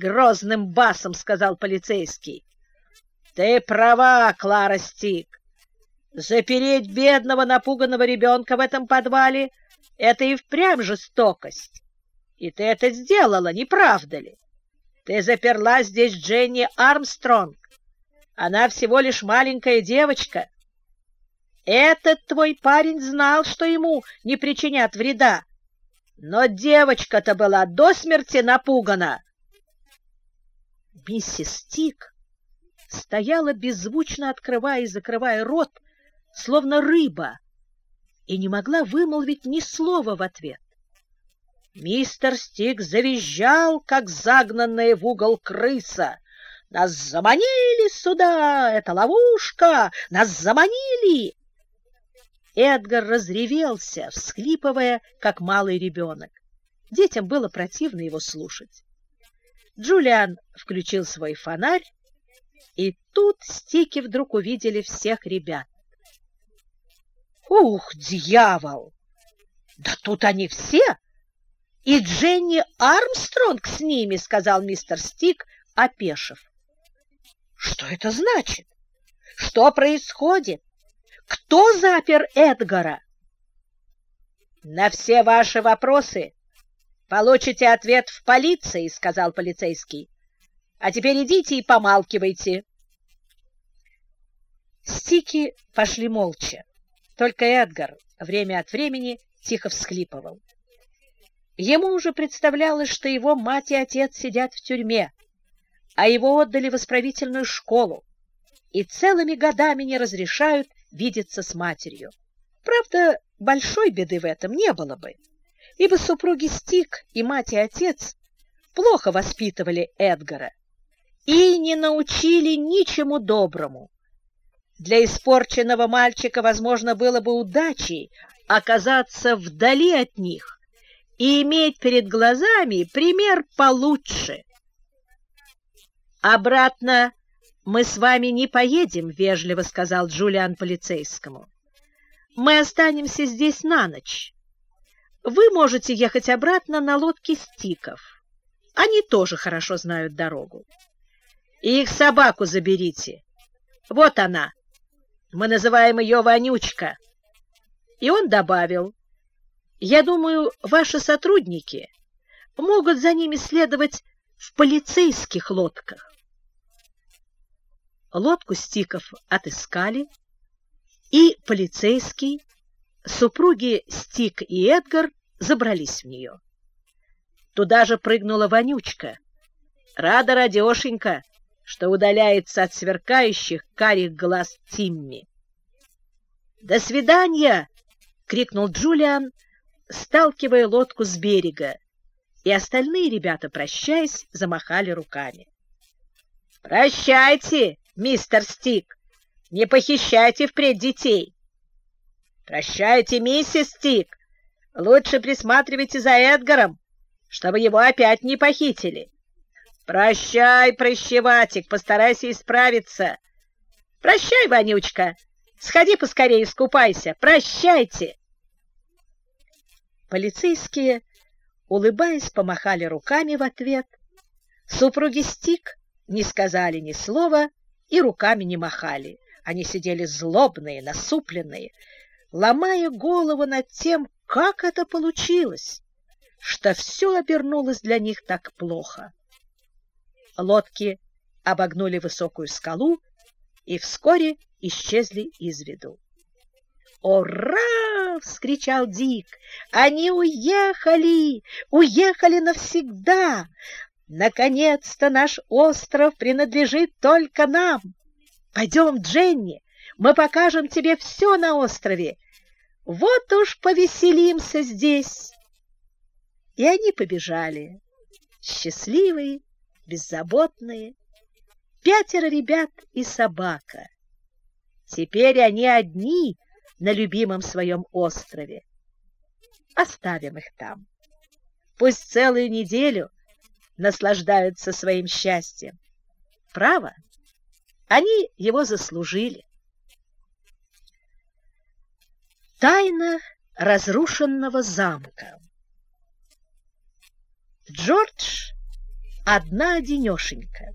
грозным басом сказал полицейский. Ты права, Клара Стик. Запереть бедного напуганного ребенка в этом подвале — это и впрямь жестокость. И ты это сделала, не правда ли? Ты заперла здесь Дженни Армстронг. Она всего лишь маленькая девочка. Этот твой парень знал, что ему не причинят вреда. Но девочка-то была до смерти напугана. Миссис Тик стояла беззвучно открывая и закрывая рот, словно рыба, и не могла вымолвить ни слова в ответ. Мистер Стик завизжал, как загнанная в угол крыса. «Нас заманили сюда! Это ловушка! Нас заманили!» Эдгар разревелся, всхлипывая, как малый ребенок. Детям было противно его слушать. Джулиан включил свой фонарь, и тут Стики вдруг увидели всех ребят. «Ух, дьявол! Да тут они все!» «И Дженни Армстронг с ними», — сказал мистер Стик, опешив. «Что это значит? Что происходит? Кто запер Эдгара?» «На все ваши вопросы получите ответ в полиции», — сказал полицейский. «А теперь идите и помалкивайте». Стики пошли молча. Только Эдгар время от времени тихо всхлипывал. Ему уже представлялось, что его мать и отец сидят в тюрьме, а его отдали в исправительную школу и целыми годами не разрешают видеться с матерью. Правда, большой беды в этом не было бы, ибо супруги Стик и мать и отец плохо воспитывали Эдгара и не научили ничему доброму. Для испорченного мальчика, возможно, было бы удачей оказаться вдали от них, и иметь перед глазами пример получше. «Обратно мы с вами не поедем», — вежливо сказал Джулиан полицейскому. «Мы останемся здесь на ночь. Вы можете ехать обратно на лодке стиков. Они тоже хорошо знают дорогу. И их собаку заберите. Вот она. Мы называем ее Вонючка». И он добавил, я думаю, ваши сотрудники могут за ними следовать в полицейских лодках. Лодку Стиков отыскали, и полицейский, супруги Стик и Эдгар забрались в нее. Туда же прыгнула Вонючка. Рада радешенька, что удаляется от сверкающих карих глаз Тимми. «До свидания!» — крикнул Джулиан, сталкивая лодку с берега, и остальные ребята, прощаясь, замахали руками. «Прощайте, мистер Стик! Не похищайте впредь детей!» «Прощайте, миссис Стик! Лучше присматривайте за Эдгаром, чтобы его опять не похитили!» «Прощай, прощеватик, постарайся исправиться!» «Прощай, Вонючка! Сходи поскорее искупайся! Прощайте!» Полицейские, улыбаясь, помахали руками в ответ. Супруги Стик не сказали ни слова и руками не махали. Они сидели злобные, насупленные, ломая голову над тем, как это получилось, что все обернулось для них так плохо. Лодки обогнули высокую скалу и вскоре исчезли из виду. «Ура!» — вскричал Дик. «Они уехали! Уехали навсегда! Наконец-то наш остров принадлежит только нам! Пойдем, Дженни, мы покажем тебе все на острове! Вот уж повеселимся здесь!» И они побежали, счастливые, беззаботные, пятеро ребят и собака. Теперь они одни — на любимом своем острове. Оставим их там. Пусть целую неделю наслаждаются своим счастьем. Право, они его заслужили. Тайна разрушенного замка Джордж одна-одинешенька.